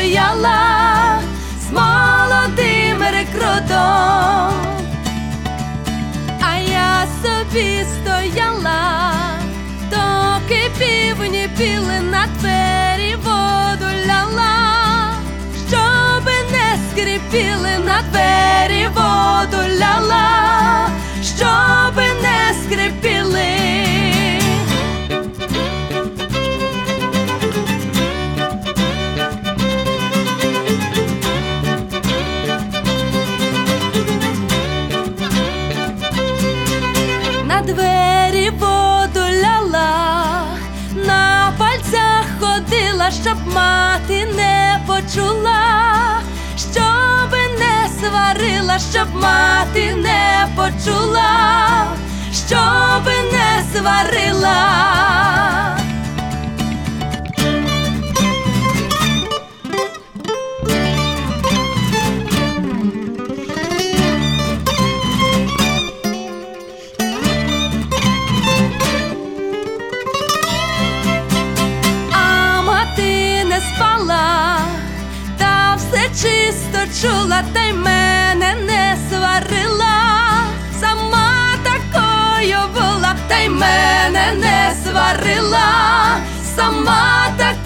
стояла з молодим рекрутом, а я собі стояла, двері воду ляла, на пальцях ходила, щоб мати не почула, щоб не сварила, щоб мати не почула, щоб не сварила. чула, та й мене не сварила, сама такою була, та й мене не сварила, сама такою.